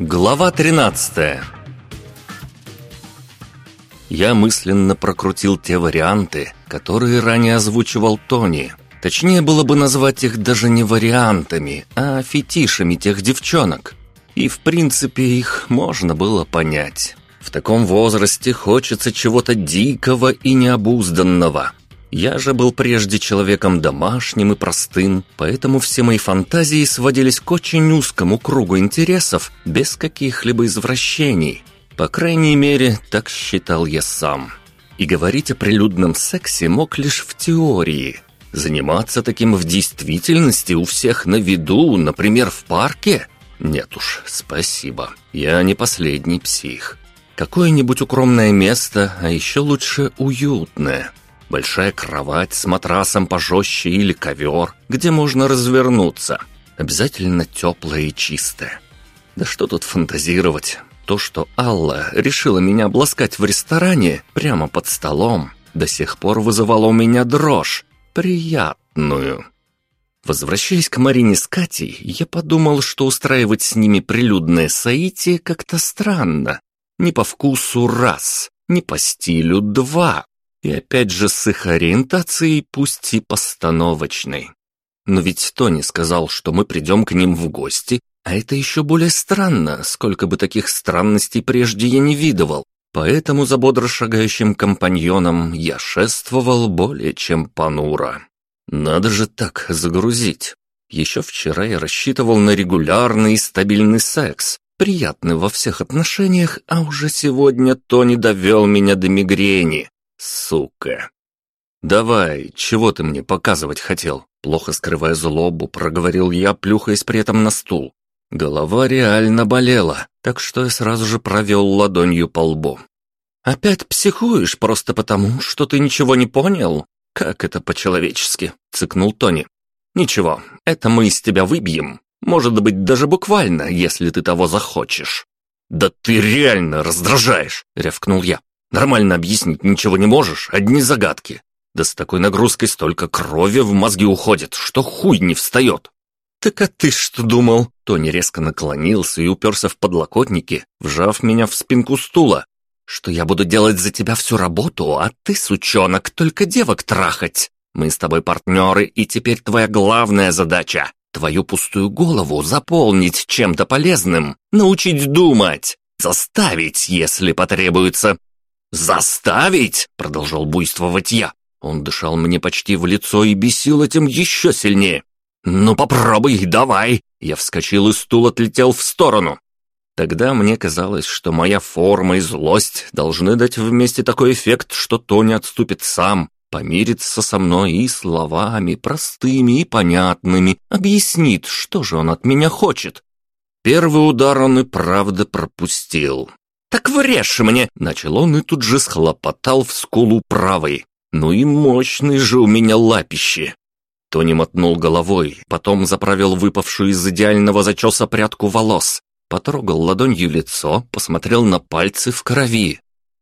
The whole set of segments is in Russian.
Глава 13 Я мысленно прокрутил те варианты, которые ранее озвучивал Тони. Точнее было бы назвать их даже не вариантами, а фетишами тех девчонок. И в принципе их можно было понять. В таком возрасте хочется чего-то дикого и необузданного – я же был прежде человеком домашним и простым, поэтому все мои фантазии сводились к очень узкому кругу интересов, без каких-либо извращений. По крайней мере, так считал я сам. И говорить о прилюдном сексе мог лишь в теории. Заниматься таким в действительности у всех на виду, например, в парке? Нет уж, спасибо. Я не последний псих. Какое-нибудь укромное место, а еще лучше уютное – Большая кровать с матрасом пожестче или ковер, где можно развернуться. Обязательно теплая и чистая. Да что тут фантазировать? То, что Алла решила меня обласкать в ресторане прямо под столом, до сих пор вызывало у меня дрожь. Приятную. Возвращаясь к Марине с Катей, я подумал, что устраивать с ними прилюдное соитие как-то странно. Не по вкусу раз, не по стилю два. И опять же с их ориентацией, пусть и постановочной. Но ведь Тони сказал, что мы придем к ним в гости, а это еще более странно, сколько бы таких странностей прежде я не видывал. Поэтому за бодро шагающим компаньоном я шествовал более чем понуро. Надо же так загрузить. Еще вчера я рассчитывал на регулярный и стабильный секс, приятный во всех отношениях, а уже сегодня Тони довел меня до мигрени. Сука. «Давай, чего ты мне показывать хотел?» Плохо скрывая злобу, проговорил я, плюхаясь при этом на стул. Голова реально болела, так что я сразу же провел ладонью по лбу. «Опять психуешь просто потому, что ты ничего не понял? Как это по-человечески?» — цыкнул Тони. «Ничего, это мы из тебя выбьем. Может быть, даже буквально, если ты того захочешь». «Да ты реально раздражаешь!» — рявкнул я. Нормально объяснить ничего не можешь, одни загадки. Да с такой нагрузкой столько крови в мозги уходит, что хуй не встает. «Так а ты что думал?» Тони резко наклонился и уперся в подлокотники, вжав меня в спинку стула. «Что я буду делать за тебя всю работу, а ты, сучонок, только девок трахать. Мы с тобой партнеры, и теперь твоя главная задача — твою пустую голову заполнить чем-то полезным, научить думать, заставить, если потребуется, «Заставить?» — продолжал буйствовать я. Он дышал мне почти в лицо и бесил этим еще сильнее. «Ну попробуй, давай!» Я вскочил и стул отлетел в сторону. Тогда мне казалось, что моя форма и злость должны дать вместе такой эффект, что Тони отступит сам, помирится со мной и словами, простыми и понятными, объяснит, что же он от меня хочет. Первый удар он и правда пропустил. «Так врежь мне!» — начал он и тут же схлопотал в скулу правой. «Ну и мощный же у меня лапище!» Тони мотнул головой, потом заправил выпавшую из идеального зачеса прядку волос, потрогал ладонью лицо, посмотрел на пальцы в крови.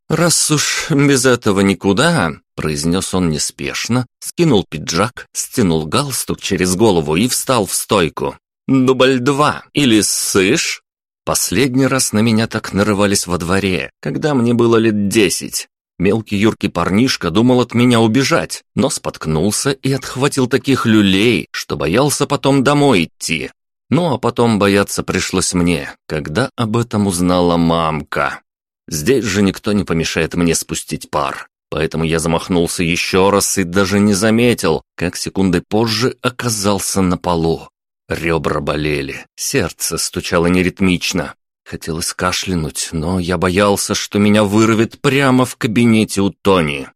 «Раз уж без этого никуда», — произнес он неспешно, скинул пиджак, стянул галстук через голову и встал в стойку. «Дубль два, или сышь?» Последний раз на меня так нарывались во дворе, когда мне было лет десять. Мелкий юркий парнишка думал от меня убежать, но споткнулся и отхватил таких люлей, что боялся потом домой идти. Ну а потом бояться пришлось мне, когда об этом узнала мамка. Здесь же никто не помешает мне спустить пар. Поэтому я замахнулся еще раз и даже не заметил, как секунды позже оказался на полу. Ребра болели, сердце стучало неритмично. Хотелось кашлянуть, но я боялся, что меня вырвет прямо в кабинете у Тони.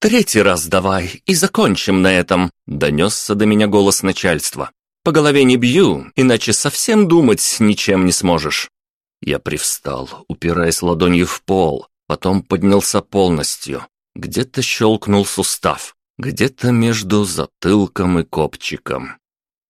«Третий раз давай, и закончим на этом», — донесся до меня голос начальства. «По голове не бью, иначе совсем думать ничем не сможешь». Я привстал, упираясь ладонью в пол, потом поднялся полностью. Где-то щелкнул сустав, где-то между затылком и копчиком.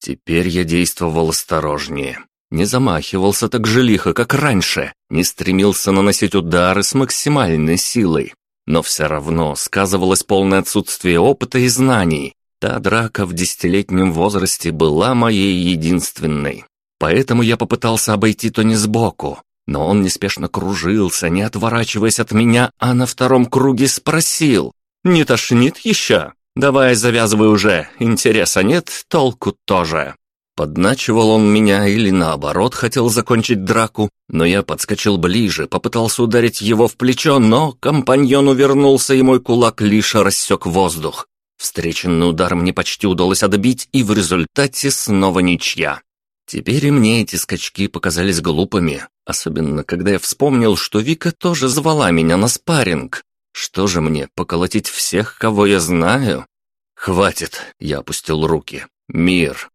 Теперь я действовал осторожнее. Не замахивался так же лихо, как раньше, не стремился наносить удары с максимальной силой. Но все равно сказывалось полное отсутствие опыта и знаний. Та драка в десятилетнем возрасте была моей единственной. Поэтому я попытался обойти Тони сбоку. Но он неспешно кружился, не отворачиваясь от меня, а на втором круге спросил. «Не тошнит еще? Давай завязывай уже, интереса нет, толку тоже». Подначивал он меня или наоборот хотел закончить драку, но я подскочил ближе, попытался ударить его в плечо, но компаньон увернулся, и мой кулак лишь рассек воздух. Встреченный удар мне почти удалось отбить, и в результате снова ничья. Теперь и мне эти скачки показались глупыми, особенно когда я вспомнил, что Вика тоже звала меня на спарринг. Что же мне, поколотить всех, кого я знаю? Хватит, я опустил руки. Мир,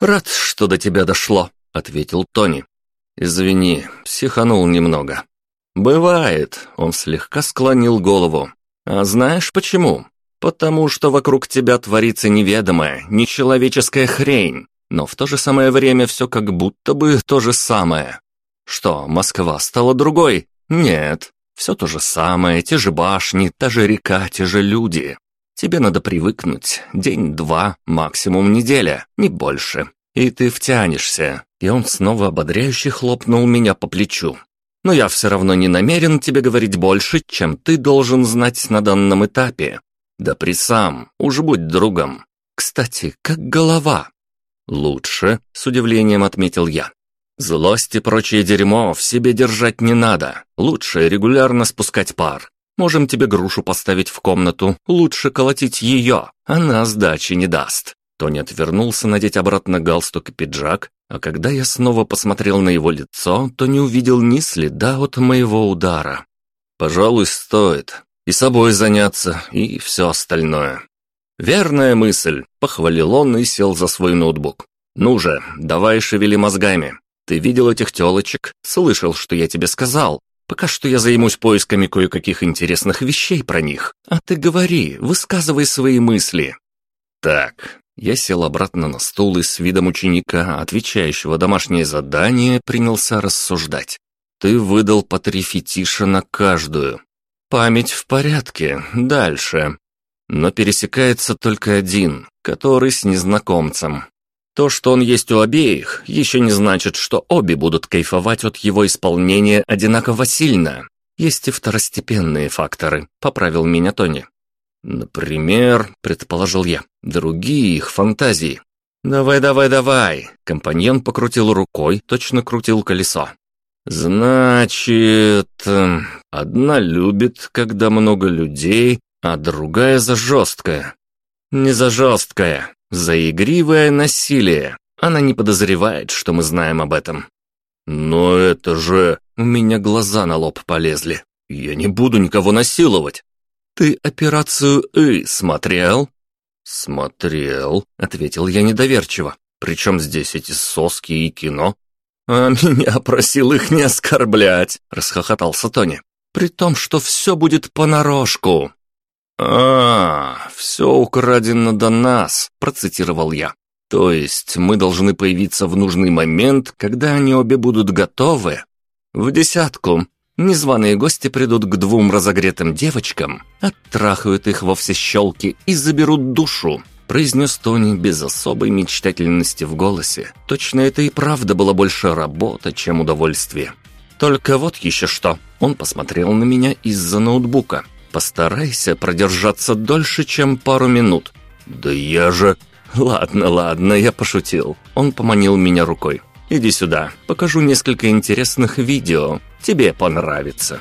«Рад, что до тебя дошло», — ответил Тони. «Извини, психанул немного». «Бывает», — он слегка склонил голову. «А знаешь почему? Потому что вокруг тебя творится неведомая, нечеловеческая хрень, но в то же самое время все как будто бы то же самое. Что, Москва стала другой? Нет, все то же самое, те же башни, та же река, те же люди. Тебе надо привыкнуть. День-два, максимум неделя, не больше. И ты втянешься. И он снова ободряюще хлопнул меня по плечу. Но я все равно не намерен тебе говорить больше, чем ты должен знать на данном этапе. Да при сам, уж будь другом. Кстати, как голова? Лучше, с удивлением отметил я. Злость и прочее дерьмо в себе держать не надо. Лучше регулярно спускать пар. Можем тебе грушу поставить в комнату, лучше колотить ее, она сдачи не даст». Тони отвернулся надеть обратно галстук и пиджак, а когда я снова посмотрел на его лицо, то не увидел ни следа от моего удара. «Пожалуй, стоит. И собой заняться, и все остальное». «Верная мысль», — похвалил он и сел за свой ноутбук. «Ну же, давай шевели мозгами. Ты видел этих телочек? Слышал, что я тебе сказал. Пока что я займусь поисками кое-каких интересных вещей про них. А ты говори, высказывай свои мысли». «Так». Я сел обратно на стул и с видом ученика, отвечающего домашнее задание, принялся рассуждать. «Ты выдал по три фетиша на каждую. Память в порядке. Дальше. Но пересекается только один, который с незнакомцем. То, что он есть у обеих, еще не значит, что обе будут кайфовать от его исполнения одинаково сильно. Есть и второстепенные факторы, поправил меня Тони. Например, предположил я, другие их фантазии. «Давай, давай, давай!» Компаньон покрутил рукой, точно крутил колесо. «Значит, эм, одна любит, когда много людей, а другая за жесткое». «Не за жесткое, за насилие. Она не подозревает, что мы знаем об этом. Но это же... У меня глаза на лоб полезли. Я не буду никого насиловать. Ты операцию «И» смотрел? Смотрел, ответил я недоверчиво. Причем здесь эти соски и кино? А меня просил их не оскорблять, расхохотался Тони. При том, что все будет понарошку. «А, все украдено до нас», — процитировал я. «То есть мы должны появиться в нужный момент, когда они обе будут готовы?» «В десятку. Незваные гости придут к двум разогретым девочкам, оттрахают их во все щелки и заберут душу», произнес Тони без особой мечтательности в голосе. Точно это и правда была больше работа, чем удовольствие. «Только вот еще что». Он посмотрел на меня из-за ноутбука. Постарайся продержаться дольше, чем пару минут». «Да я же...» «Ладно, ладно, я пошутил». Он поманил меня рукой. «Иди сюда, покажу несколько интересных видео. Тебе понравится».